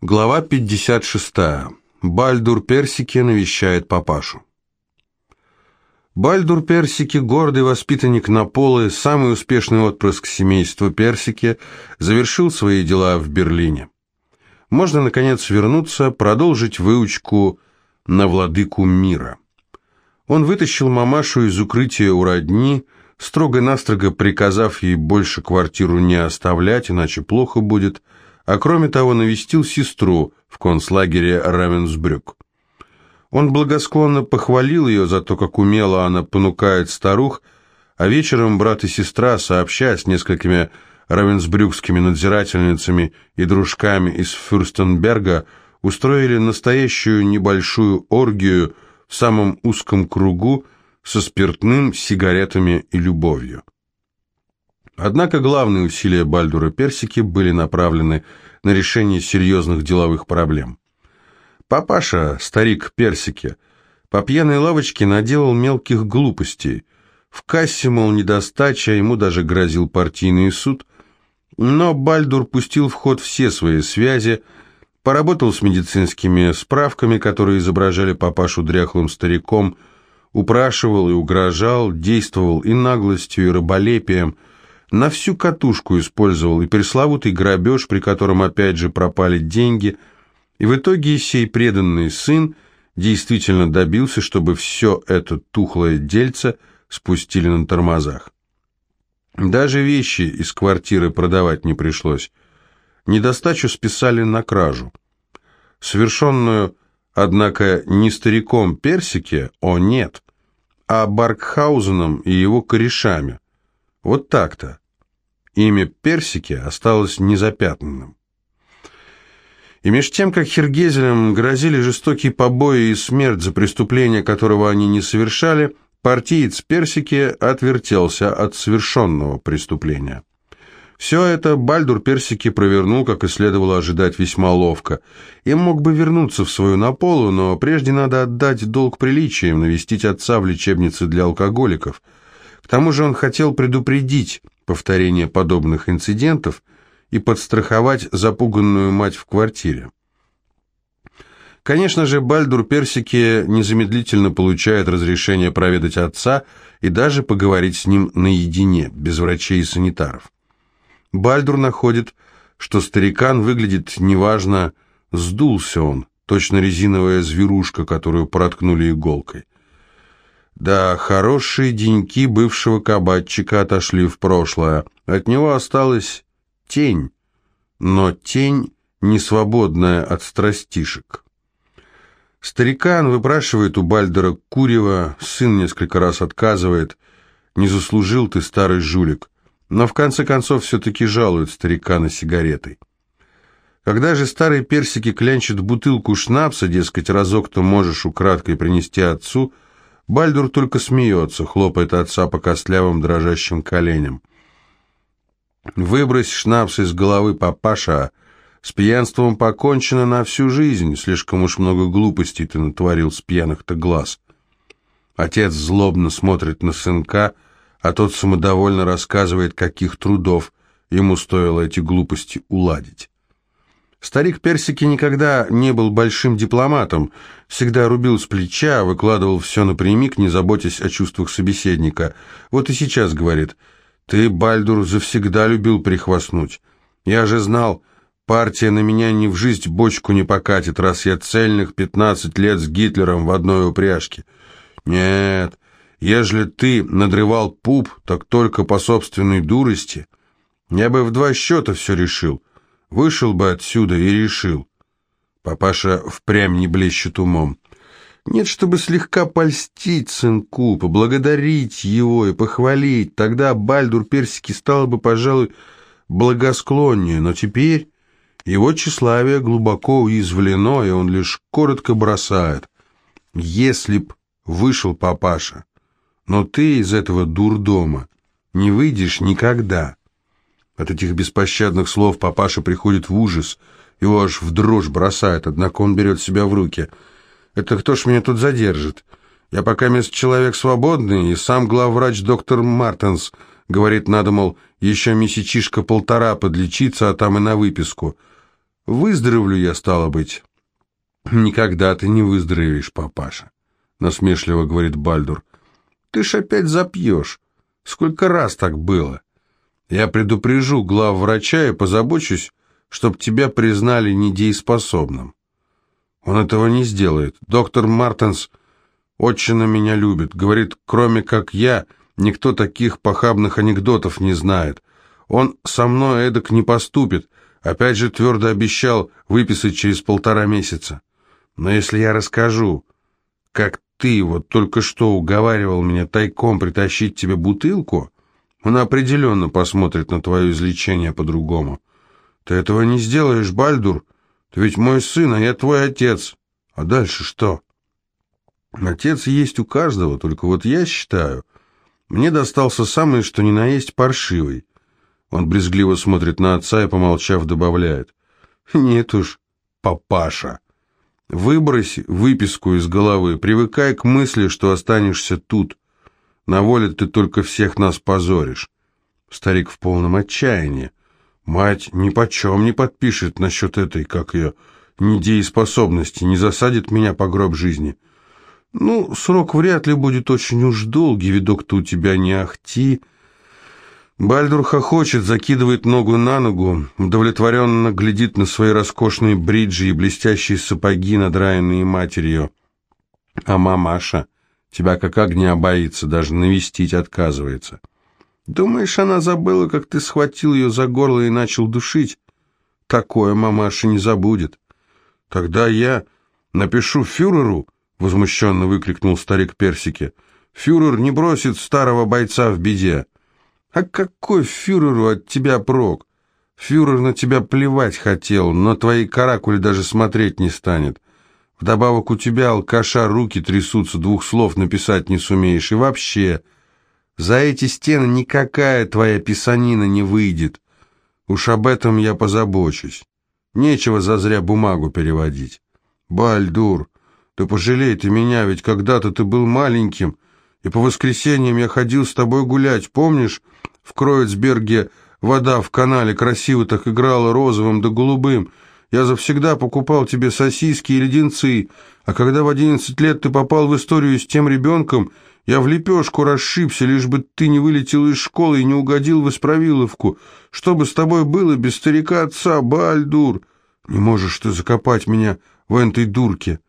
Глава 56. Бальдур Персики навещает папашу. Бальдур Персики, гордый воспитанник Наполы, самый успешный отпрыск семейства Персики, завершил свои дела в Берлине. Можно, наконец, вернуться, продолжить выучку на владыку мира. Он вытащил мамашу из укрытия у родни, строго-настрого приказав ей больше квартиру не оставлять, иначе плохо будет – а кроме того навестил сестру в концлагере Равенсбрюк. Он благосклонно похвалил ее за то, как умело она понукает старух, а вечером брат и сестра, сообща с несколькими равенсбрюкскими надзирательницами и дружками из Фюрстенберга, устроили настоящую небольшую оргию в самом узком кругу со спиртным, сигаретами и любовью. Однако главные усилия Бальдура Персики были направлены на решение серьезных деловых проблем. Папаша, старик Персики, по пьяной лавочке наделал мелких глупостей. В кассе, мол, недостача, ему даже грозил партийный суд. Но Бальдур пустил в ход все свои связи, поработал с медицинскими справками, которые изображали папашу дряхлым стариком, упрашивал и угрожал, действовал и наглостью, и раболепием – на всю катушку использовал и пресловутый грабеж, при котором опять же пропали деньги, и в итоге сей преданный сын действительно добился, чтобы все это тухлое дельце спустили на тормозах. Даже вещи из квартиры продавать не пришлось. Недостачу списали на кражу. Совершенную, однако, не стариком Персике, о нет, а Баркхаузеном и его корешами – вот так-то. Имя Персики осталось незапятнанным. И меж тем, как Хергезелям грозили жестокие побои и смерть за преступление, которого они не совершали, партиец Персики отвертелся от совершенного преступления. Все это Бальдур Персики провернул, как и следовало ожидать, весьма ловко. И мог бы вернуться в свою наполу, но прежде надо отдать долг приличиям, навестить отца в лечебнице для алкоголиков – к тому же он хотел предупредить повторение подобных инцидентов и подстраховать запуганную мать в квартире. Конечно же, Бальдур Персики незамедлительно получает разрешение проведать отца и даже поговорить с ним наедине, без врачей и санитаров. Бальдур находит, что старикан выглядит неважно, сдулся он, точно резиновая зверушка, которую проткнули иголкой. Да, хорошие деньки бывшего кабачика отошли в прошлое. От него осталась тень, но тень не свободная от страстишек. Старикан выпрашивает у Бальдера курева, сын несколько раз отказывает. «Не заслужил ты, старый жулик». Но в конце концов все-таки жалует старикана сигаретой. Когда же старый персики клянчит бутылку шнапса, дескать, разок-то можешь украдкой принести отцу – Бальдур только смеется, хлопает отца по костлявым дрожащим коленям. «Выбрось шнапс из головы, папаша. С пьянством покончено на всю жизнь. Слишком уж много глупостей ты натворил с пьяных-то глаз». Отец злобно смотрит на сынка, а тот самодовольно рассказывает, каких трудов ему стоило эти глупости уладить. Старик Персики никогда не был большим дипломатом, всегда рубил с плеча, выкладывал все напрямик, не заботясь о чувствах собеседника. Вот и сейчас говорит, «Ты, Бальдур, завсегда любил прихвастнуть. Я же знал, партия на меня ни в жизнь бочку не покатит, раз я цельных пятнадцать лет с Гитлером в одной упряжке. Нет, ежели ты надрывал пуп, так только по собственной дурости. Я бы в два счета все решил». Вышел бы отсюда и решил. Папаша впрямь не блещет умом. Нет, чтобы слегка польстить сынку, поблагодарить его и похвалить, тогда Бальдур Персики стал бы, пожалуй, благосклоннее, но теперь его тщеславие глубоко уязвлено, и он лишь коротко бросает. Если б вышел папаша, но ты из этого дурдома не выйдешь никогда. От этих беспощадных слов папаша приходит в ужас, его аж в дрожь бросает, однако он берет себя в руки. «Это кто ж меня тут задержит? Я пока мест человек свободный, и сам главврач доктор Мартенс говорит, надо, мол, еще месячишка полтора подлечиться, а там и на выписку. Выздоровлю я, стало быть. Никогда ты не выздоровеешь, папаша, насмешливо говорит Бальдур. Ты ж опять запьешь. Сколько раз так было? Я предупрежу главврача и позабочусь, чтоб тебя признали недееспособным. Он этого не сделает. Доктор Мартенс очень на меня любит. Говорит, кроме как я, никто таких похабных анекдотов не знает. Он со мной эдак не поступит. Опять же твердо обещал выписать через полтора месяца. Но если я расскажу, как ты вот только что уговаривал меня тайком притащить тебе бутылку, он определенно посмотрит на твое излечение по-другому. Ты этого не сделаешь, Бальдур. Ты ведь мой сын, а я твой отец. А дальше что? Отец есть у каждого, только вот я считаю, мне достался самый, что ни на есть, паршивый. Он брезгливо смотрит на отца и, помолчав, добавляет. Нет уж, папаша. Выбрось выписку из головы, привыкай к мысли, что останешься тут. На воле ты только всех нас позоришь. Старик в полном отчаянии. Мать ни почем не подпишет насчет этой, как ее, недееспособности, не засадит меня по гроб жизни. Ну, срок вряд ли будет очень уж долгий, видок-то у тебя не ахти. Бальдур хохочет, закидывает ногу на ногу, удовлетворенно глядит на свои роскошные бриджи и блестящие сапоги, надраенные матерью. А мамаша тебя как огня боится, даже навестить отказывается. Думаешь, она забыла, как ты схватил ее за горло и начал душить? Такое мамаша не забудет. Тогда я напишу фюреру, возмущенно выкрикнул старик Персики. Фюрер не бросит старого бойца в беде. А какой фюреру от тебя прок? Фюрер на тебя плевать хотел, но твои каракули даже смотреть не станет. Вдобавок у тебя, алкаша, руки трясутся, двух слов написать не сумеешь. И вообще, за эти стены никакая твоя писанина не выйдет. Уж об этом я позабочусь. Нечего зазря бумагу переводить. Бальдур, ты пожалей ты меня, ведь когда-то ты был маленьким, и по воскресеньям я ходил с тобой гулять, помнишь? В Кроицберге вода в канале красиво так играла розовым да голубым. Я завсегда покупал тебе сосиски и леденцы, а когда в одиннадцать лет ты попал в историю с тем ребенком, я в лепешку расшибся, лишь бы ты не вылетел из школы и не угодил в исправиловку. Что бы с тобой было без старика отца, Бальдур? Не можешь ты закопать меня в этой дурке.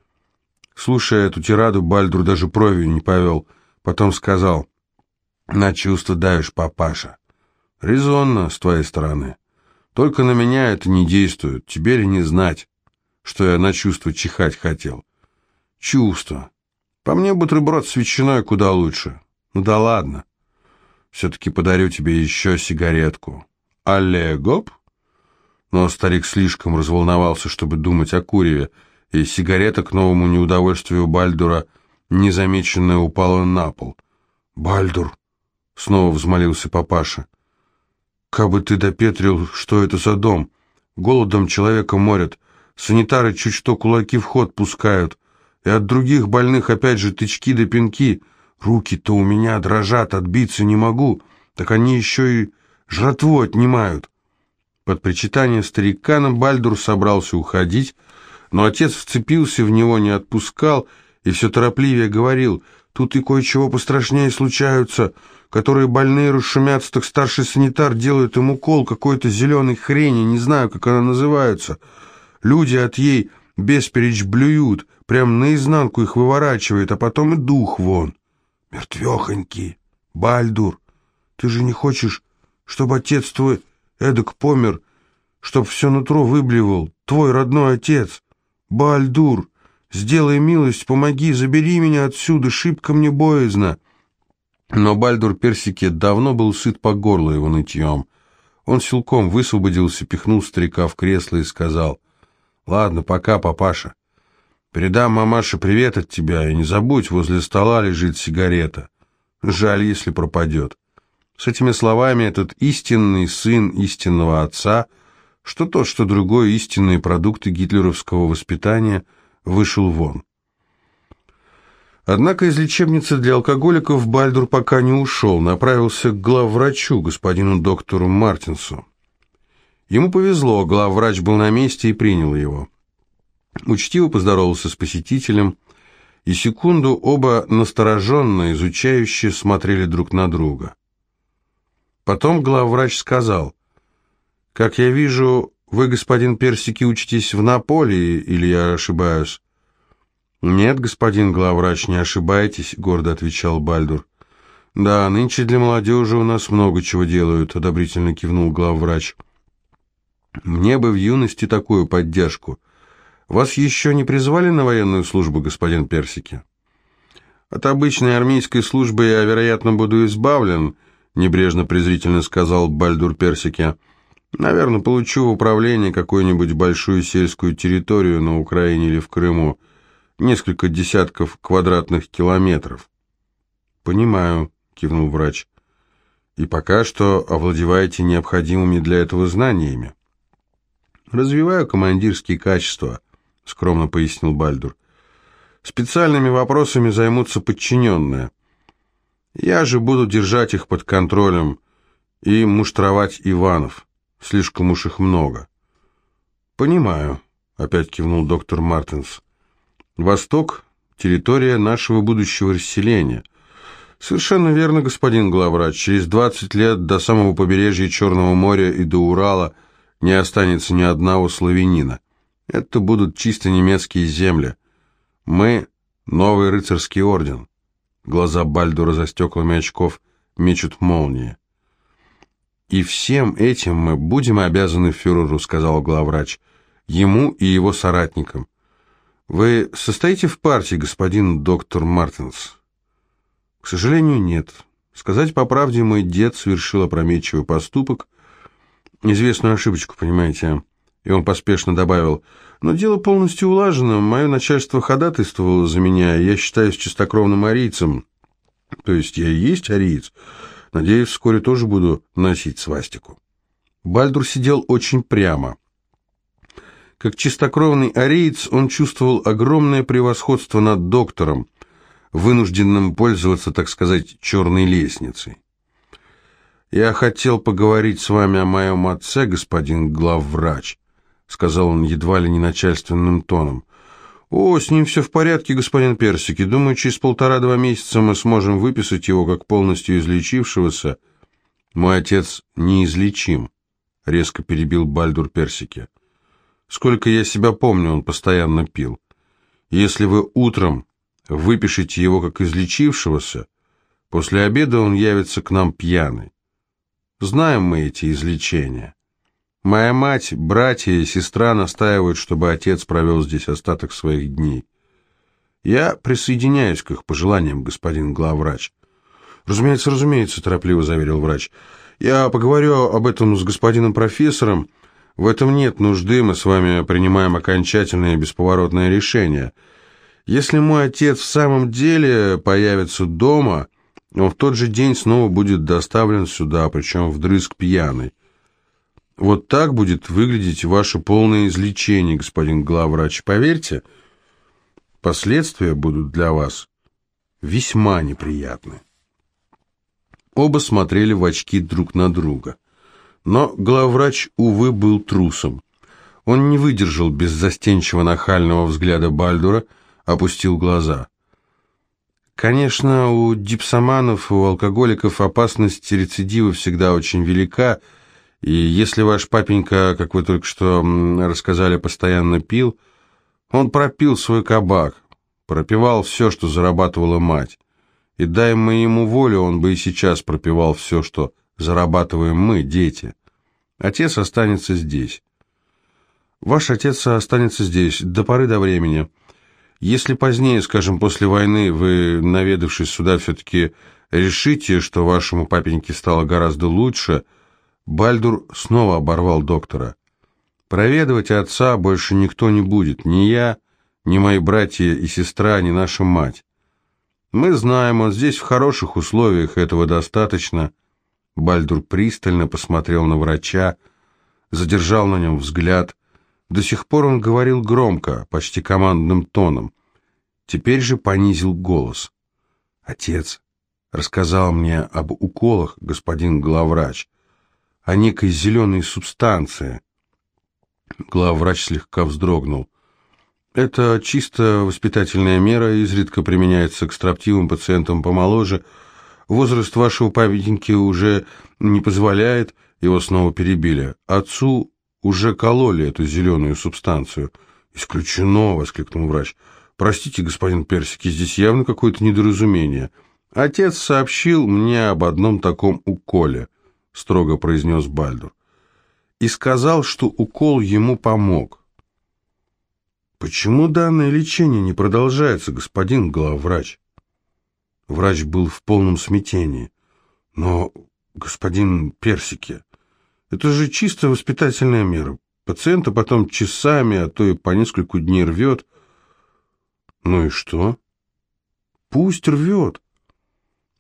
Слушая эту тираду, Бальдур даже бровью не повел. Потом сказал... На чувство даешь, папаша. Резонно с твоей стороны. Только на меня это не действует. Тебе ли не знать, что я на чувство чихать хотел? Чувство. По мне бутерброд с ветчиной куда лучше. Ну да ладно. Все-таки подарю тебе еще сигаретку. Алле, гоп? Но старик слишком разволновался, чтобы думать о куреве, и сигарета к новому неудовольствию Бальдура незамеченная упала на пол. «Бальдур!» Снова взмолился папаша. «Кабы ты допетрил, что это за дом? Голодом человека морят. Санитары чуть что кулаки в ход пускают. И от других больных опять же тычки да пинки. Руки-то у меня дрожат, отбиться не могу. Так они еще и жратву отнимают». Под причитание старикана Бальдур собрался уходить, но отец вцепился в него, не отпускал и все торопливее говорил, «Тут и кое-чего пострашнее случаются которые больные расшумятся, так старший санитар делает им укол какой-то зеленой хрени, не знаю, как она называется. Люди от ей бесперечь блюют, прям наизнанку их выворачивает, а потом и дух вон. Мертвехонький, Бальдур, ты же не хочешь, чтобы отец твой эдак помер, чтоб все нутро выблевал, твой родной отец? Бальдур, сделай милость, помоги, забери меня отсюда, шибко мне боязно». Но Бальдур Персике давно был сыт по горло его нытьем. Он силком высвободился, пихнул старика в кресло и сказал, «Ладно, пока, папаша. Передам мамаше привет от тебя, и не забудь, возле стола лежит сигарета. Жаль, если пропадет». С этими словами этот истинный сын истинного отца, что тот, что другой истинные продукты гитлеровского воспитания, вышел вон. Однако из лечебницы для алкоголиков Бальдур пока не ушел, направился к главврачу, господину доктору Мартинсу. Ему повезло, главврач был на месте и принял его. Учтиво поздоровался с посетителем, и секунду оба настороженно, изучающе смотрели друг на друга. Потом главврач сказал, «Как я вижу, вы, господин Персики, учитесь в Наполе, или я ошибаюсь?» «Нет, господин главврач, не ошибаетесь», — гордо отвечал Бальдур. «Да, нынче для молодежи у нас много чего делают», — одобрительно кивнул главврач. «Мне бы в юности такую поддержку. Вас еще не призвали на военную службу, господин Персики?» «От обычной армейской службы я, вероятно, буду избавлен», — небрежно-презрительно сказал Бальдур Персики. «Наверное, получу в управление какую-нибудь большую сельскую территорию на Украине или в Крыму, несколько десятков квадратных километров». «Понимаю», — кивнул врач. «И пока что овладеваете необходимыми для этого знаниями». «Развиваю командирские качества», скромно пояснил Бальдур. Специальными вопросами займутся подчиненные. Я же буду держать их под контролем и муштровать Иванов. Слишком уж их много. Понимаю, опять кивнул доктор Мартинс. Восток — территория нашего будущего расселения. Совершенно верно, господин главврач. Через 20 лет до самого побережья Черного моря и до Урала не останется ни одного славянина. Это будут чисто немецкие земли. Мы — новый рыцарский орден. Глаза Бальдура за стеклами очков мечут молнии. «И всем этим мы будем обязаны фюреру», — сказал главврач, — «ему и его соратникам. Вы состоите в партии, господин доктор Мартинс?» «К сожалению, нет. Сказать по правде, мой дед совершил опрометчивый поступок, известную ошибочку, понимаете». И он поспешно добавил, «Но дело полностью улажено, мое начальство ходатайствовало за меня, я считаюсь чистокровным арийцем». То есть я и есть ариец. Надеюсь, вскоре тоже буду носить свастику. Бальдур сидел очень прямо. Как чистокровный ариец он чувствовал огромное превосходство над доктором, вынужденным пользоваться, так сказать, черной лестницей. «Я хотел поговорить с вами о моем отце, господин главврач», сказал он едва ли не начальственным тоном. «О, с ним все в порядке, господин Персики. Думаю, через полтора-два месяца мы сможем выписать его как полностью излечившегося». «Мой отец неизлечим», — резко перебил Бальдур Персики. «Сколько я себя помню, он постоянно пил. Если вы утром выпишете его как излечившегося, после обеда он явится к нам пьяный. Знаем мы эти излечения». Моя мать, братья и сестра настаивают, чтобы отец провел здесь остаток своих дней. Я присоединяюсь к их пожеланиям, господин главврач. Разумеется, разумеется, торопливо заверил врач. Я поговорю об этом с господином профессором. В этом нет нужды, мы с вами принимаем окончательное и бесповоротное решение. Если мой отец в самом деле появится дома, он в тот же день снова будет доставлен сюда, причем вдрызг пьяный. Вот так будет выглядеть ваше полное излечение, господин главврач. Поверьте, последствия будут для вас весьма неприятны. Оба смотрели в очки друг на друга. Но главврач, увы, был трусом. Он не выдержал беззастенчиво нахального взгляда Бальдура, опустил глаза. Конечно, у дипсоманов, у алкоголиков опасность рецидива всегда очень велика, и если ваш папенька, как вы только что рассказали, постоянно пил, он пропил свой кабак, пропивал все, что зарабатывала мать. И дай мы ему волю, он бы и сейчас пропивал все, что зарабатываем мы, дети. Отец останется здесь. Ваш отец останется здесь до поры до времени. Если позднее, скажем, после войны, вы, наведавшись сюда, все-таки решите, что вашему папеньке стало гораздо лучше – Бальдур снова оборвал доктора. «Проведывать отца больше никто не будет, ни я, ни мои братья и сестра, ни наша мать. Мы знаем, он здесь в хороших условиях, этого достаточно». Бальдур пристально посмотрел на врача, задержал на нем взгляд. До сих пор он говорил громко, почти командным тоном. Теперь же понизил голос. «Отец рассказал мне об уколах, господин главврач. О некой зеленой субстанции. Главврач слегка вздрогнул. Это чисто воспитательная мера, изредка применяется к строптивым пациентам помоложе. Возраст вашего памятники уже не позволяет, его снова перебили. Отцу уже кололи эту зеленую субстанцию. «Исключено!» — воскликнул врач. «Простите, господин Персики, здесь явно какое-то недоразумение. Отец сообщил мне об одном таком уколе», — строго произнес Бальдур. «И сказал, что укол ему помог». «Почему данное лечение не продолжается, господин главврач?» Врач был в полном смятении. «Но, господин Персики, это же чисто воспитательная мера. Пациента потом часами, а то и по нескольку дней рвет. Ну и что? Пусть рвет.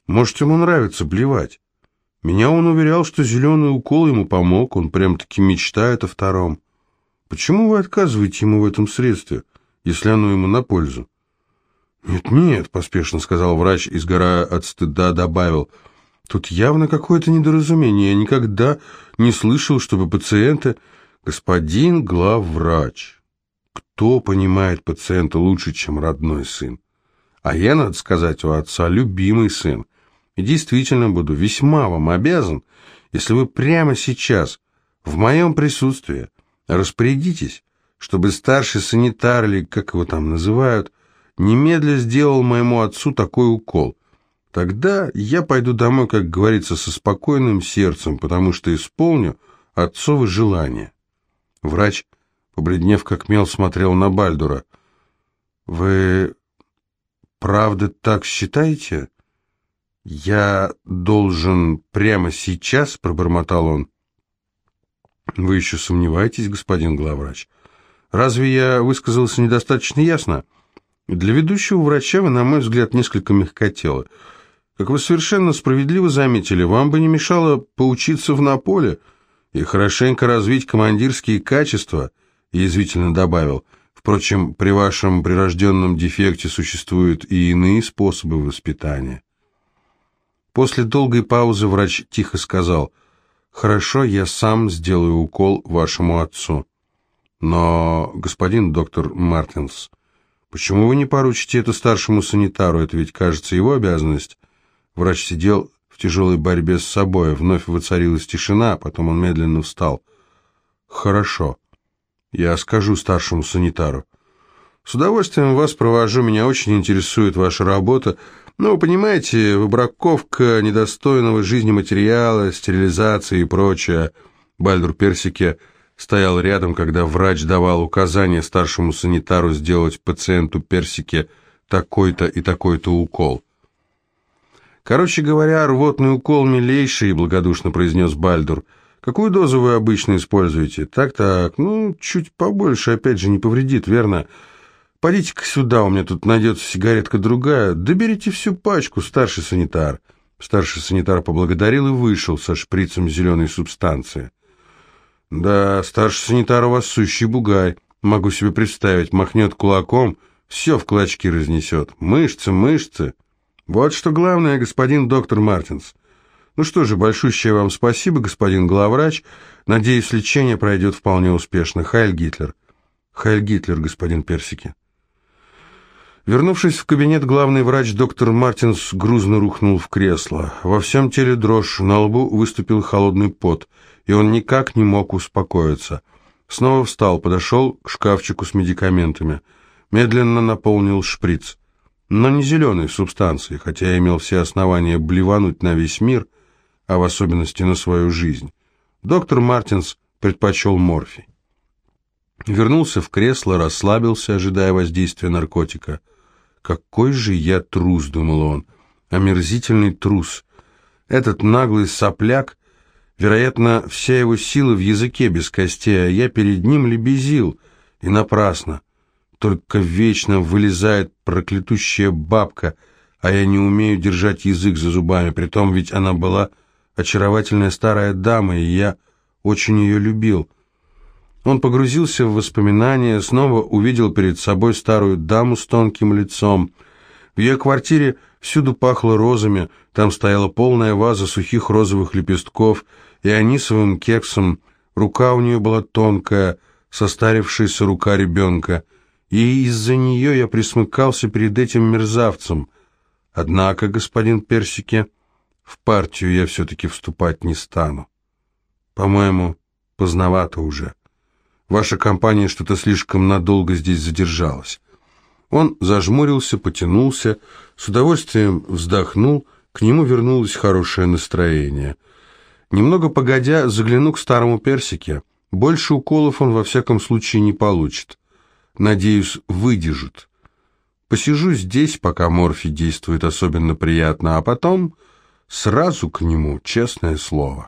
Может, ему нравится блевать. Меня он уверял, что зеленый укол ему помог, он прям-таки мечтает о втором. Почему вы отказываете ему в этом средстве, если оно ему на пользу? «Нет-нет», — поспешно сказал врач и, от стыда, добавил — Тут явно какое-то недоразумение. Я никогда не слышал, чтобы пациенты... Господин главврач, кто понимает пациента лучше, чем родной сын? А я, надо сказать, у отца любимый сын. И действительно буду весьма вам обязан, если вы прямо сейчас, в моем присутствии, распорядитесь, чтобы старший санитар, или как его там называют, немедля сделал моему отцу такой укол. Тогда я пойду домой, как говорится, со спокойным сердцем, потому что исполню отцовы желания. Врач, побледнев как мел, смотрел на Бальдура. «Вы правда так считаете?» «Я должен прямо сейчас?» — пробормотал он. «Вы еще сомневаетесь, господин главврач? Разве я высказался недостаточно ясно? Для ведущего врача вы, на мой взгляд, несколько мягкотелы. Как вы совершенно справедливо заметили, вам бы не мешало поучиться в Наполе и хорошенько развить командирские качества, язвительно добавил. Впрочем, при вашем прирожденном дефекте существуют и иные способы воспитания. После долгой паузы врач тихо сказал, «Хорошо, я сам сделаю укол вашему отцу. Но, господин доктор Мартинс, почему вы не поручите это старшему санитару? Это ведь, кажется, его обязанность». Врач сидел в тяжелой борьбе с собой. Вновь воцарилась тишина, потом он медленно встал. «Хорошо. Я скажу старшему санитару. С удовольствием вас провожу, меня очень интересует ваша работа. Но, вы понимаете, выбраковка недостойного жизни материала, стерилизация и прочее». Бальдур Персике стоял рядом, когда врач давал указание старшему санитару сделать пациенту Персике такой-то и такой-то укол. «Короче говоря, рвотный укол милейший», — благодушно произнес Бальдур. «Какую дозу вы обычно используете?» «Так-так, ну, чуть побольше, опять же, не повредит, верно?» «Подите-ка сюда, у меня тут найдется сигаретка другая. Доберите всю пачку, старший санитар». Старший санитар поблагодарил и вышел со шприцем зеленой субстанции. «Да, старший санитар у вас сущий бугай. Могу себе представить, махнет кулаком, все в клочки разнесет. Мышцы, мышцы». Вот что главное, господин доктор Мартинс. Ну что же, большущее вам спасибо, господин главврач. Надеюсь, лечение пройдет вполне успешно. Хайль Гитлер. Хайль Гитлер, господин Персики. Вернувшись в кабинет, главный врач доктор Мартинс грузно рухнул в кресло. Во всем теле дрожь, на лбу выступил холодный пот, и он никак не мог успокоиться. Снова встал, подошел к шкафчику с медикаментами. Медленно наполнил шприц но не зеленой субстанции, хотя имел все основания блевануть на весь мир, а в особенности на свою жизнь. Доктор Мартинс предпочел морфий. Вернулся в кресло, расслабился, ожидая воздействия наркотика. «Какой же я трус!» — думал он. «Омерзительный трус! Этот наглый сопляк, вероятно, вся его сила в языке без костей, а я перед ним лебезил, и напрасно только вечно вылезает проклятущая бабка, а я не умею держать язык за зубами, притом ведь она была очаровательная старая дама, и я очень ее любил. Он погрузился в воспоминания, снова увидел перед собой старую даму с тонким лицом. В ее квартире всюду пахло розами, там стояла полная ваза сухих розовых лепестков, и анисовым кексом, рука у нее была тонкая, состарившаяся рука ребенка, и из-за нее я присмыкался перед этим мерзавцем. Однако, господин Персике, в партию я все-таки вступать не стану. По-моему, поздновато уже. Ваша компания что-то слишком надолго здесь задержалась. Он зажмурился, потянулся, с удовольствием вздохнул, к нему вернулось хорошее настроение. Немного погодя, загляну к старому персике. Больше уколов он во всяком случае не получит. Надеюсь, выдержит. Посижу здесь, пока морфий действует особенно приятно, а потом сразу к нему, честное слово.